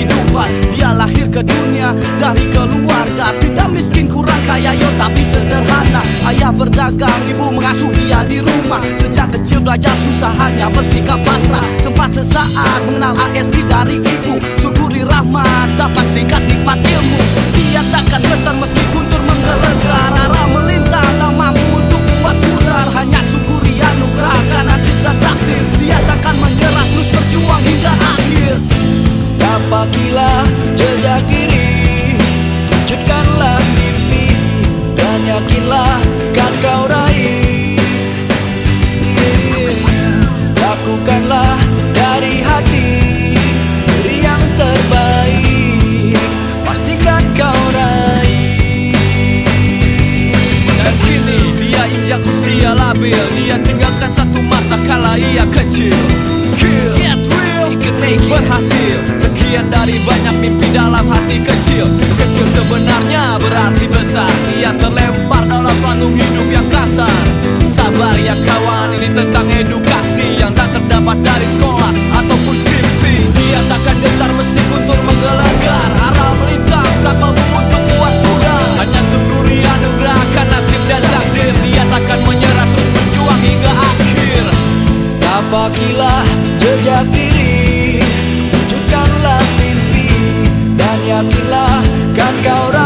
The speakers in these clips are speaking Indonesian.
kehidupan Dia lahir ke dunia dari keluarga Tidak miskin kurang kaya yo tapi sederhana. Ayah berdagang, ibu mengasuh dia di rumah. Sejak kecil belajar susah hanya bersikap pasrah. Sempat sesaat mengenal ASD dari ibu. Syukuri jejak diri Wujudkanlah mimpi Dan yakinlah kan kau raih. Lakukanlah dari hati Beri yang terbaik Pastikan kau raih. Dan kini dia injak usia labil Dia tinggalkan satu masa kala ia kecil. Skill Get real. He can make it. Berhasil Sekian dari banyak mimpi dalam hati kecil. Kecil sebenarnya berarti besar. Dia terlempar dalam panggung hidup yang kasar. Sabar ya kawan ini tentang edukasi Yang tak terdapat dari sekolah ataupun skripsi. Dia takkan gentar meski guntur menggelegar Arah melintang tak mampu untuk buat pudar Hanya syukuri anugerah kan nasib dan takdir. Dia takkan menyerah terus berjuang hingga akhir. Tapakilah jejak diri Yakinlah kan kau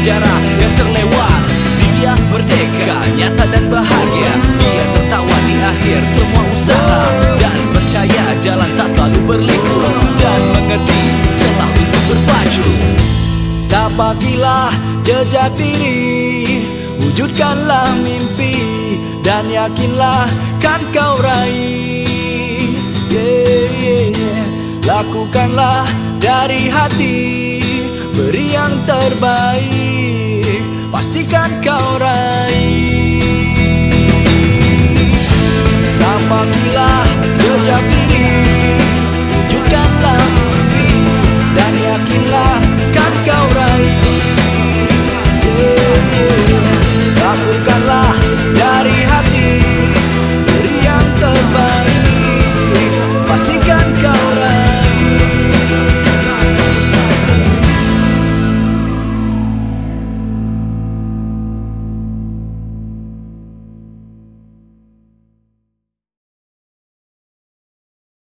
sejarah yang terlewat. Dia merdeka, nyata dan bahagia. Dia tertawa di akhir semua usaha. Dan percaya jalan tak selalu berliku. Dan mengerti celah untuk berbaju Tapakilah jejak diri Wujudkanlah mimpi. Dan yakinlah kan kau raih. Yeah, yeah, yeah. Lakukanlah dari hati Beri yang terbaik